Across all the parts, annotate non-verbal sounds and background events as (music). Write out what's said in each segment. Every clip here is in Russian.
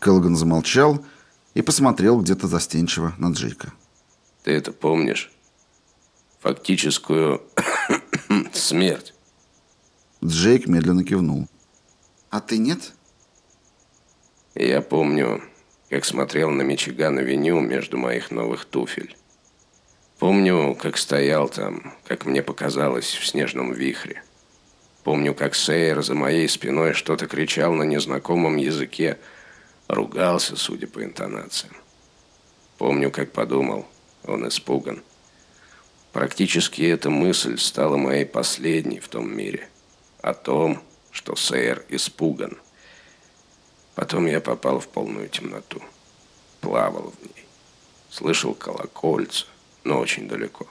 Келлоган замолчал и посмотрел где-то застенчиво на Джейка. «Ты это помнишь? Фактическую (coughs) смерть?» Джейк медленно кивнул. «А ты нет?» «Я помню, как смотрел на Мичиган-авеню между моих новых туфель. Помню, как стоял там, как мне показалось, в снежном вихре. Помню, как Сейер за моей спиной что-то кричал на незнакомом языке, ругался, судя по интонациям. Помню, как подумал, он испуган. Практически эта мысль стала моей последней в том мире. О том, что Сейер испуган. Потом я попал в полную темноту. Плавал в ней. Слышал колокольца, но очень далеко.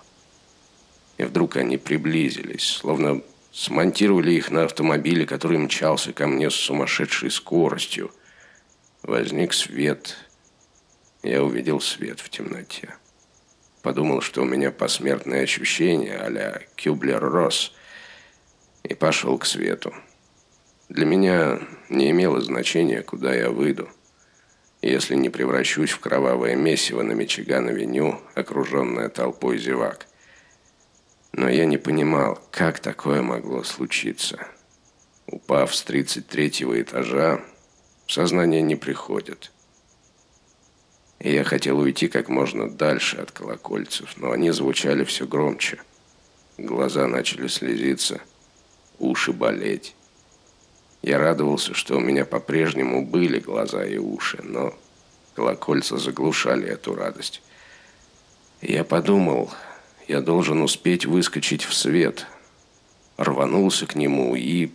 И вдруг они приблизились, словно смонтировали их на автомобиле, который мчался ко мне с сумасшедшей скоростью. Возник свет. Я увидел свет в темноте. Подумал, что у меня посмертное ощущение а-ля Кюблер-Росс. И пошел к свету. Для меня не имело значения, куда я выйду. Если не превращусь в кровавое месиво на Мичиган-авеню, окруженное толпой зевак – но я не понимал, как такое могло случиться. Упав с 33-го этажа, в сознание не приходит. И я хотел уйти как можно дальше от колокольцев, но они звучали все громче. Глаза начали слезиться, уши болеть. Я радовался, что у меня по-прежнему были глаза и уши, но колокольца заглушали эту радость. Я подумал, я должен успеть выскочить в свет. Рванулся к нему и